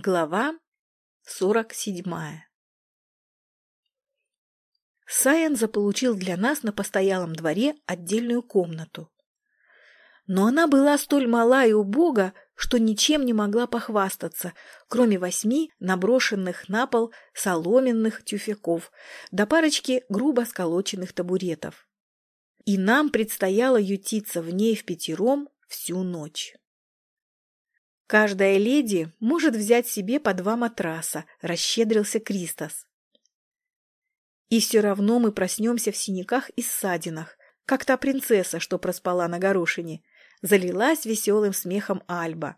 Глава сорок седьмая Сайен заполучил для нас на постоялом дворе отдельную комнату. Но она была столь мала и убога, что ничем не могла похвастаться, кроме восьми наброшенных на пол соломенных тюфяков до парочки грубо сколоченных табуретов. И нам предстояло ютиться в ней в пятером всю ночь. Каждая леди может взять себе по два матраса, расщедрился Кристос. И все равно мы проснемся в синяках и ссадинах, как та принцесса, что проспала на горошине. Залилась веселым смехом Альба.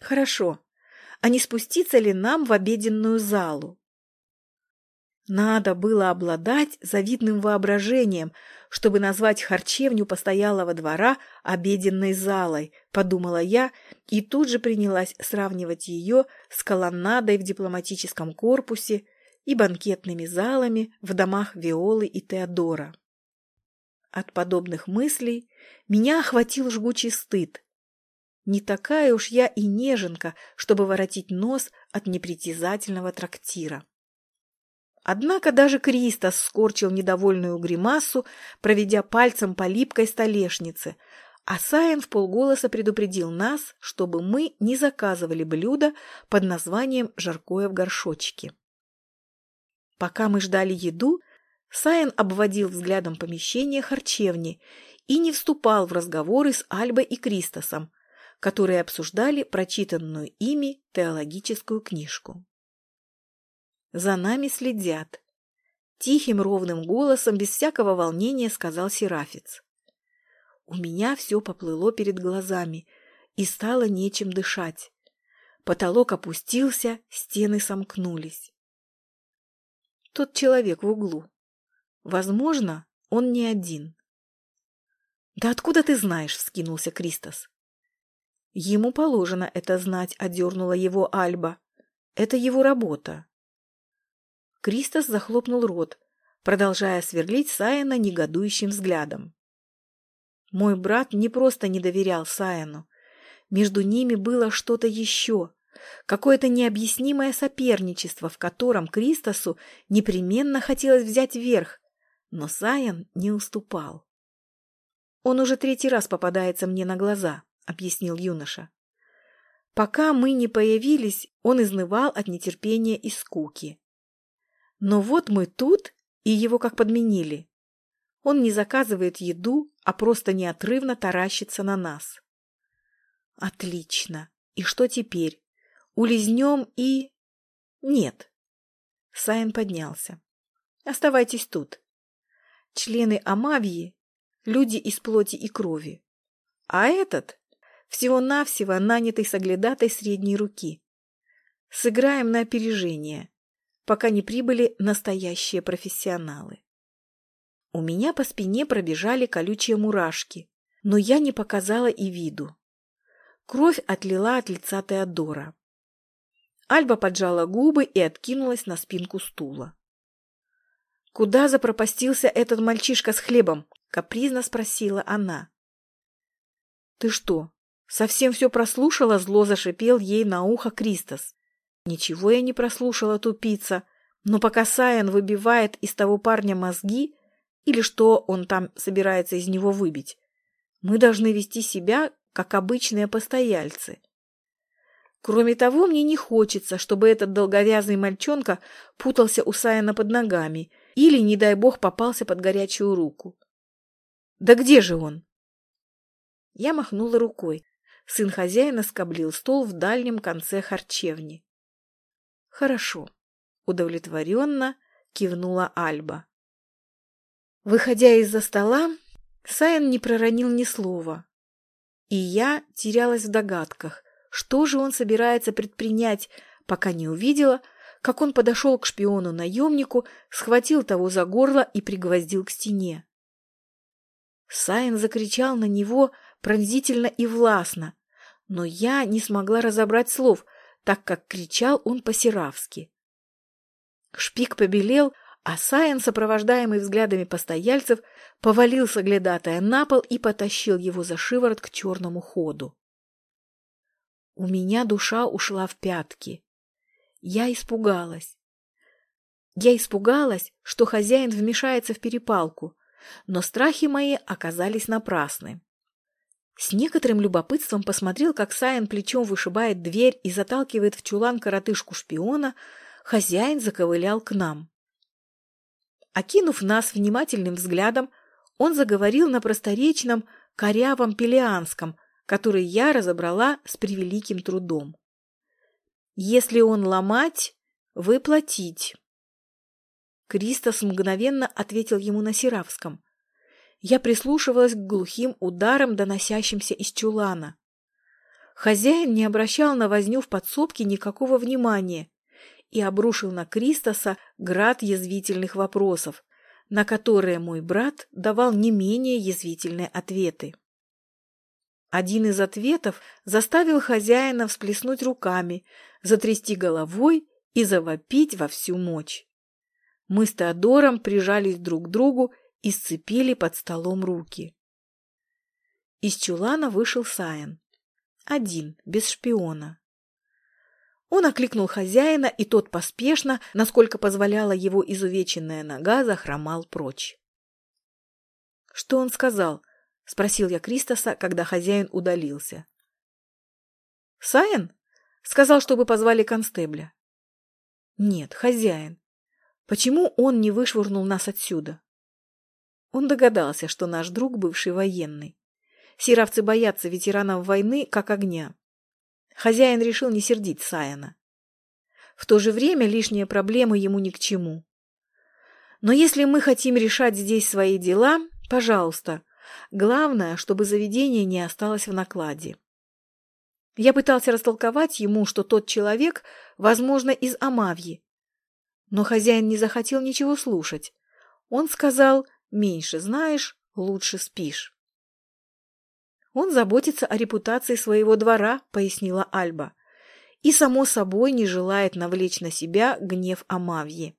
Хорошо, а не спуститься ли нам в обеденную залу? Надо было обладать завидным воображением, чтобы назвать харчевню постоялого двора обеденной залой, подумала я и тут же принялась сравнивать ее с колоннадой в дипломатическом корпусе и банкетными залами в домах Виолы и Теодора. От подобных мыслей меня охватил жгучий стыд. Не такая уж я и неженка, чтобы воротить нос от непритязательного трактира. Однако даже Кристос скорчил недовольную гримасу, проведя пальцем по липкой столешнице, а Саин в полголоса предупредил нас, чтобы мы не заказывали блюдо под названием «жаркое в горшочке». Пока мы ждали еду, Саин обводил взглядом помещение харчевни и не вступал в разговоры с Альбой и Кристосом, которые обсуждали прочитанную ими теологическую книжку. За нами следят. Тихим ровным голосом, без всякого волнения, сказал Серафец. У меня все поплыло перед глазами, и стало нечем дышать. Потолок опустился, стены сомкнулись. Тот человек в углу. Возможно, он не один. «Да откуда ты знаешь?» — вскинулся Кристос. «Ему положено это знать», — одернула его Альба. «Это его работа». Кристос захлопнул рот, продолжая сверлить Саяна негодующим взглядом. Мой брат не просто не доверял Саяну. Между ними было что-то еще, какое-то необъяснимое соперничество, в котором Кристосу непременно хотелось взять верх, но Саян не уступал. «Он уже третий раз попадается мне на глаза», — объяснил юноша. «Пока мы не появились, он изнывал от нетерпения и скуки. Но вот мы тут, и его как подменили. Он не заказывает еду, а просто неотрывно таращится на нас. Отлично. И что теперь? Улизнем и... Нет. Сайн поднялся. Оставайтесь тут. Члены Амавии — люди из плоти и крови. А этот — всего-навсего нанятый соглядатой средней руки. Сыграем на опережение пока не прибыли настоящие профессионалы. У меня по спине пробежали колючие мурашки, но я не показала и виду. Кровь отлила от лица Теодора. Альба поджала губы и откинулась на спинку стула. «Куда запропастился этот мальчишка с хлебом?» — капризно спросила она. «Ты что, совсем все прослушала?» — зло зашипел ей на ухо Кристос. Ничего я не прослушала, тупица. Но пока Саян выбивает из того парня мозги, или что он там собирается из него выбить, мы должны вести себя, как обычные постояльцы. Кроме того, мне не хочется, чтобы этот долговязый мальчонка путался у Саяна под ногами или, не дай бог, попался под горячую руку. Да где же он? Я махнула рукой. Сын хозяина скоблил стол в дальнем конце харчевни. Хорошо. Удовлетворенно кивнула Альба. Выходя из-за стола, Сайн не проронил ни слова. И я терялась в догадках, что же он собирается предпринять, пока не увидела, как он подошел к шпиону-наемнику, схватил того за горло и пригвоздил к стене. Сайн закричал на него пронзительно и властно, но я не смогла разобрать слов — так как кричал он по-сиравски. Шпик побелел, а Саян, сопровождаемый взглядами постояльцев, повалился глядатая на пол и потащил его за шиворот к черному ходу. У меня душа ушла в пятки. я испугалась. Я испугалась, что хозяин вмешается в перепалку, но страхи мои оказались напрасны. С некоторым любопытством посмотрел, как Саян плечом вышибает дверь и заталкивает в чулан коротышку-шпиона, хозяин заковылял к нам. Окинув нас внимательным взглядом, он заговорил на просторечном, корявом пелианском, который я разобрала с превеликим трудом. «Если он ломать, вы платить». Кристос мгновенно ответил ему на сиравском. Я прислушивалась к глухим ударам, доносящимся из чулана. Хозяин не обращал на возню в подсобке никакого внимания и обрушил на Кристоса град язвительных вопросов, на которые мой брат давал не менее язвительные ответы. Один из ответов заставил хозяина всплеснуть руками, затрясти головой и завопить во всю мощь. Мы с Теодором прижались друг к другу и сцепили под столом руки. Из чулана вышел Саян. Один, без шпиона. Он окликнул хозяина, и тот поспешно, насколько позволяла его изувеченная нога, захромал прочь. «Что он сказал?» — спросил я Кристоса, когда хозяин удалился. «Саян?» — сказал, чтобы позвали констебля. «Нет, хозяин. Почему он не вышвырнул нас отсюда? Он догадался, что наш друг бывший военный. Сиравцы боятся ветеранов войны, как огня. Хозяин решил не сердить Саяна. В то же время лишние проблемы ему ни к чему. Но если мы хотим решать здесь свои дела, пожалуйста, главное, чтобы заведение не осталось в накладе. Я пытался растолковать ему, что тот человек, возможно, из Амавьи, но хозяин не захотел ничего слушать. Он сказал, меньше знаешь, лучше спишь. Он заботится о репутации своего двора, пояснила Альба, и, само собой, не желает навлечь на себя гнев Амавьи.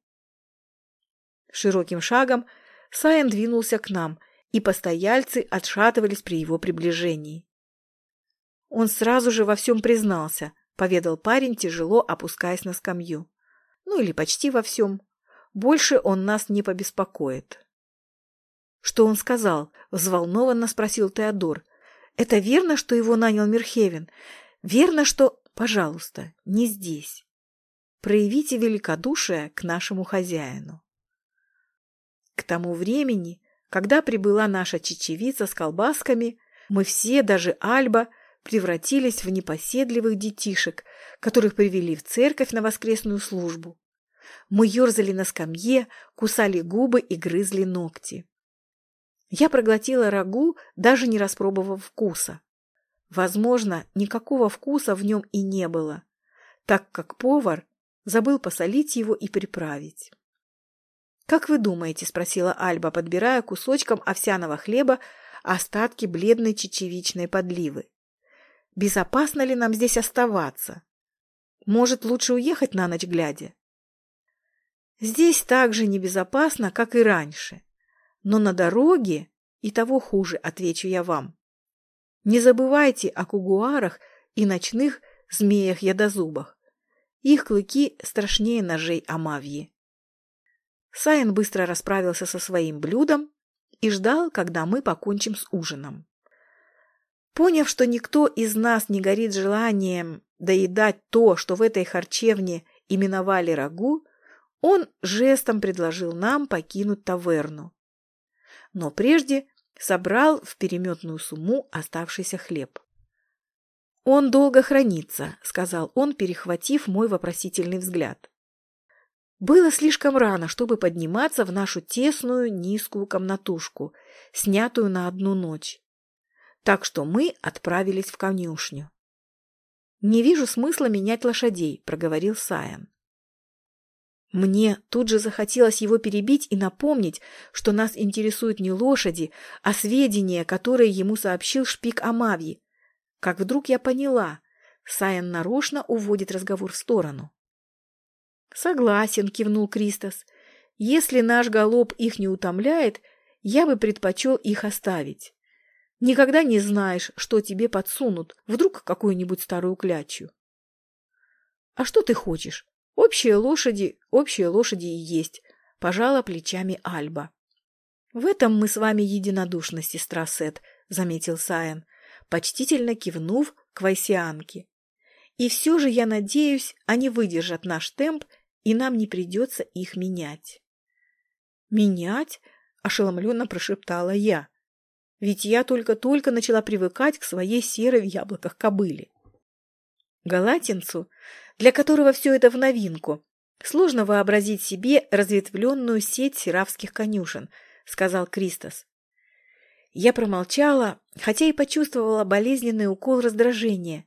Широким шагом Саян двинулся к нам, и постояльцы отшатывались при его приближении. Он сразу же во всем признался, поведал парень, тяжело опускаясь на скамью ну или почти во всем. Больше он нас не побеспокоит. Что он сказал? Взволнованно спросил Теодор. Это верно, что его нанял Мирхевен? Верно, что... Пожалуйста, не здесь. Проявите великодушие к нашему хозяину. К тому времени, когда прибыла наша чечевица с колбасками, мы все, даже Альба, превратились в непоседливых детишек, которых привели в церковь на воскресную службу. Мы ерзали на скамье, кусали губы и грызли ногти. Я проглотила рагу, даже не распробовав вкуса. Возможно, никакого вкуса в нем и не было, так как повар забыл посолить его и приправить. «Как вы думаете?» – спросила Альба, подбирая кусочком овсяного хлеба остатки бледной чечевичной подливы. «Безопасно ли нам здесь оставаться? Может, лучше уехать на ночь глядя?» Здесь так же небезопасно, как и раньше. Но на дороге и того хуже, отвечу я вам. Не забывайте о кугуарах и ночных змеях-ядозубах. Их клыки страшнее ножей Амавьи. Сайн быстро расправился со своим блюдом и ждал, когда мы покончим с ужином. Поняв, что никто из нас не горит желанием доедать то, что в этой харчевне именовали рагу, он жестом предложил нам покинуть таверну. Но прежде собрал в переметную сумму оставшийся хлеб. «Он долго хранится», — сказал он, перехватив мой вопросительный взгляд. Было слишком рано, чтобы подниматься в нашу тесную низкую комнатушку, снятую на одну ночь. Так что мы отправились в конюшню. «Не вижу смысла менять лошадей», — проговорил Саян. Мне тут же захотелось его перебить и напомнить, что нас интересуют не лошади, а сведения, которые ему сообщил шпик Амавьи. Как вдруг я поняла, Сайен нарочно уводит разговор в сторону. «Согласен», — кивнул Кристос. «Если наш галоп их не утомляет, я бы предпочел их оставить. Никогда не знаешь, что тебе подсунут, вдруг какую-нибудь старую клячу». «А что ты хочешь? Общие лошади, общие лошади и есть, пожала плечами Альба. В этом мы с вами единодушны, сестра Сет, заметил Саян, почтительно кивнув к Вайсианке. И все же, я надеюсь, они выдержат наш темп, и нам не придется их менять. «Менять?» – ошеломленно прошептала я. «Ведь я только-только начала привыкать к своей серой в яблоках кобыле». Галатинцу, для которого все это в новинку, сложно вообразить себе разветвленную сеть сиравских конюшен, сказал Кристос. Я промолчала, хотя и почувствовала болезненный укол раздражения.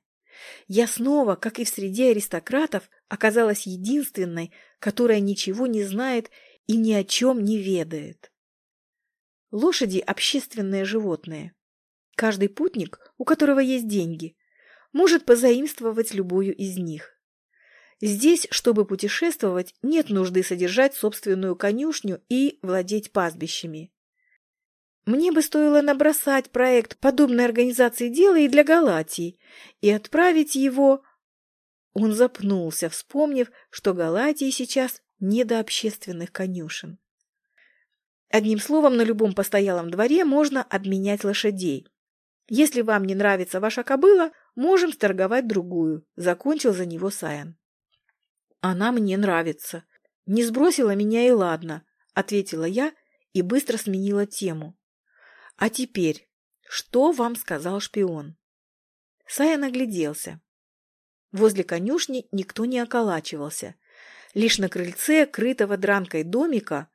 Я снова, как и в среде аристократов, оказалась единственной, которая ничего не знает и ни о чем не ведает. Лошади – общественные животные. Каждый путник, у которого есть деньги, может позаимствовать любую из них. Здесь, чтобы путешествовать, нет нужды содержать собственную конюшню и владеть пастбищами. Мне бы стоило набросать проект подобной организации дела и для Галатии и отправить его... Он запнулся, вспомнив, что Галатии сейчас не до общественных конюшен. Одним словом, на любом постоялом дворе можно обменять лошадей. Если вам не нравится ваша кобыла, можем сторговать другую, закончил за него Саян. Она мне нравится. Не сбросила меня и ладно, ответила я и быстро сменила тему. А теперь, что вам сказал шпион? Сая нагляделся. Возле конюшни никто не околачивался. Лишь на крыльце крытого дранкой домика,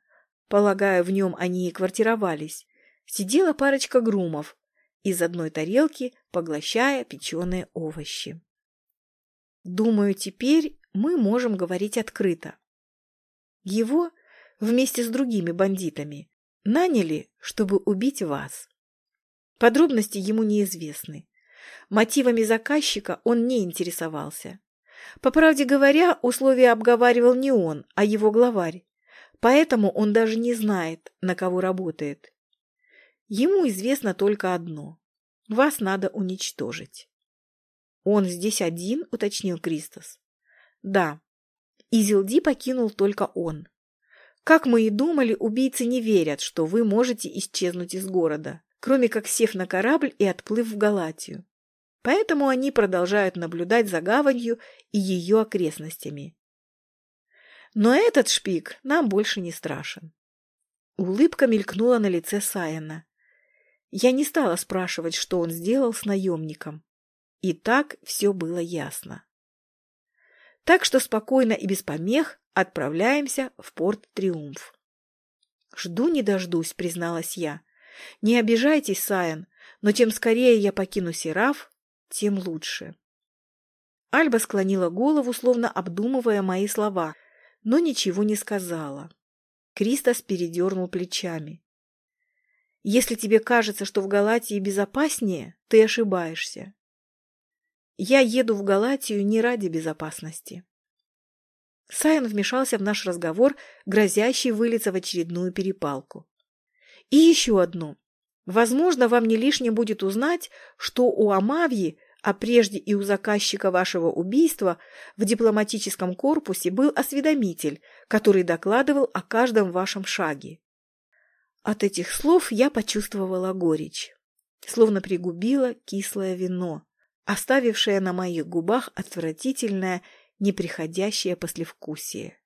полагаю, в нем они и квартировались, сидела парочка грумов, из одной тарелки поглощая печеные овощи. Думаю, теперь мы можем говорить открыто. Его вместе с другими бандитами Наняли, чтобы убить вас. Подробности ему неизвестны. Мотивами заказчика он не интересовался. По правде говоря, условия обговаривал не он, а его главарь. Поэтому он даже не знает, на кого работает. Ему известно только одно. Вас надо уничтожить. Он здесь один, уточнил Кристос. Да. Изилди покинул только он. Как мы и думали, убийцы не верят, что вы можете исчезнуть из города, кроме как сев на корабль и отплыв в Галатию. Поэтому они продолжают наблюдать за гаванью и ее окрестностями. Но этот шпик нам больше не страшен. Улыбка мелькнула на лице Саяна. Я не стала спрашивать, что он сделал с наемником. И так все было ясно. Так что спокойно и без помех Отправляемся в порт Триумф. Жду не дождусь, призналась я. Не обижайтесь, Саян, но тем скорее я покину Сераф, тем лучше. Альба склонила голову, словно обдумывая мои слова, но ничего не сказала. Кристос передернул плечами. «Если тебе кажется, что в Галатии безопаснее, ты ошибаешься. Я еду в Галатию не ради безопасности. Сайон вмешался в наш разговор, грозящий вылиться в очередную перепалку. И еще одно. Возможно, вам не лишним будет узнать, что у Амавьи, а прежде и у заказчика вашего убийства, в дипломатическом корпусе был осведомитель, который докладывал о каждом вашем шаге. От этих слов я почувствовала горечь, словно пригубила кислое вино, оставившее на моих губах отвратительное неприходящее послевкусие.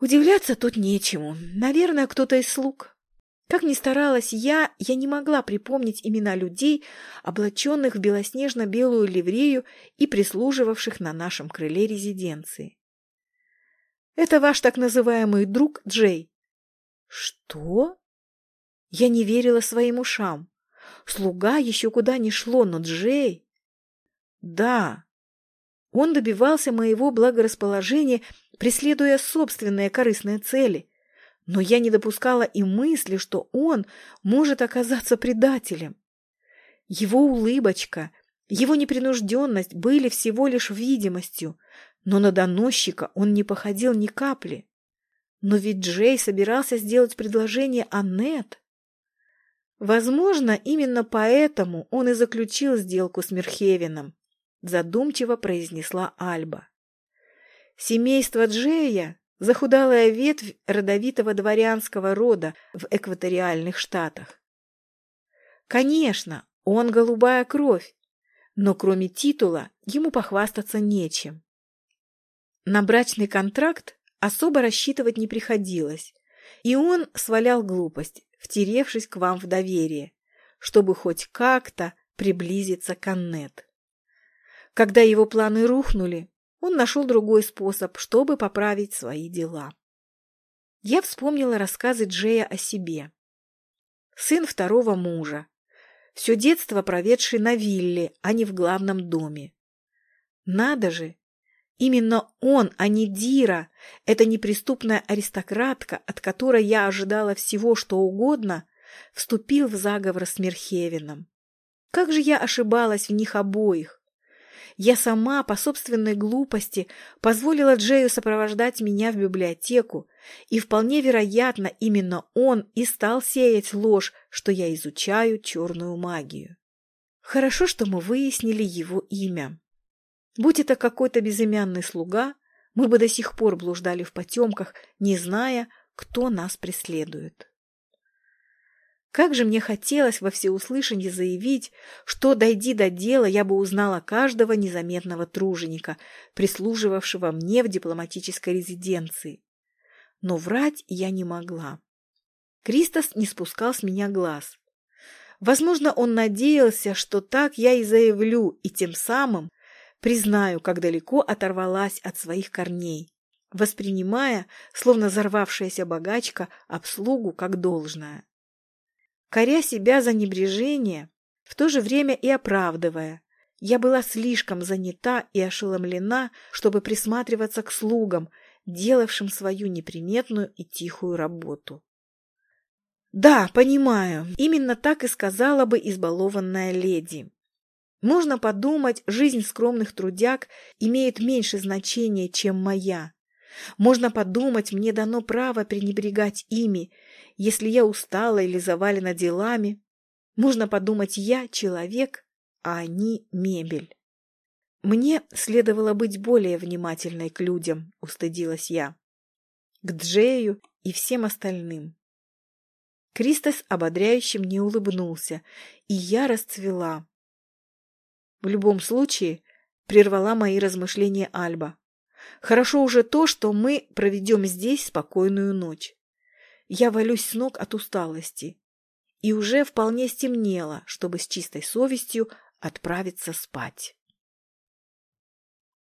Удивляться тут нечему. Наверное, кто-то из слуг. Как ни старалась я, я не могла припомнить имена людей, облаченных в белоснежно-белую ливрею и прислуживавших на нашем крыле резиденции. «Это ваш так называемый друг Джей». «Что?» Я не верила своим ушам. Слуга еще куда ни шло, но Джей... Да, он добивался моего благорасположения, преследуя собственные корыстные цели. Но я не допускала и мысли, что он может оказаться предателем. Его улыбочка, его непринужденность были всего лишь видимостью, но на доносчика он не походил ни капли. Но ведь Джей собирался сделать предложение Аннет. Возможно, именно поэтому он и заключил сделку с Мерхевином задумчиво произнесла Альба. Семейство Джея – захудалая ветвь родовитого дворянского рода в экваториальных штатах. Конечно, он голубая кровь, но кроме титула ему похвастаться нечем. На брачный контракт особо рассчитывать не приходилось, и он свалял глупость, втеревшись к вам в доверие, чтобы хоть как-то приблизиться к Аннет. Когда его планы рухнули, он нашел другой способ, чтобы поправить свои дела. Я вспомнила рассказы Джея о себе. Сын второго мужа, все детство проведший на вилле, а не в главном доме. Надо же! Именно он, а не Дира, эта неприступная аристократка, от которой я ожидала всего, что угодно, вступил в заговор с Мерхевином. Как же я ошибалась в них обоих! Я сама, по собственной глупости, позволила Джею сопровождать меня в библиотеку, и вполне вероятно, именно он и стал сеять ложь, что я изучаю черную магию. Хорошо, что мы выяснили его имя. Будь это какой-то безымянный слуга, мы бы до сих пор блуждали в потемках, не зная, кто нас преследует. Как же мне хотелось во всеуслышание заявить, что, дойди до дела, я бы узнала каждого незаметного труженика, прислуживавшего мне в дипломатической резиденции. Но врать я не могла. Кристос не спускал с меня глаз. Возможно, он надеялся, что так я и заявлю, и тем самым признаю, как далеко оторвалась от своих корней, воспринимая, словно взорвавшаяся богачка, обслугу как должное коря себя за небрежение, в то же время и оправдывая. Я была слишком занята и ошеломлена, чтобы присматриваться к слугам, делавшим свою неприметную и тихую работу. Да, понимаю, именно так и сказала бы избалованная леди. Можно подумать, жизнь скромных трудяг имеет меньше значения, чем моя. Можно подумать, мне дано право пренебрегать ими, если я устала или завалена делами. Можно подумать, я человек, а они мебель. Мне следовало быть более внимательной к людям, устыдилась я. К Джею и всем остальным. Кристос ободряюще мне улыбнулся, и я расцвела. В любом случае, прервала мои размышления Альба. Хорошо уже то, что мы проведем здесь спокойную ночь. Я валюсь с ног от усталости. И уже вполне стемнело, чтобы с чистой совестью отправиться спать.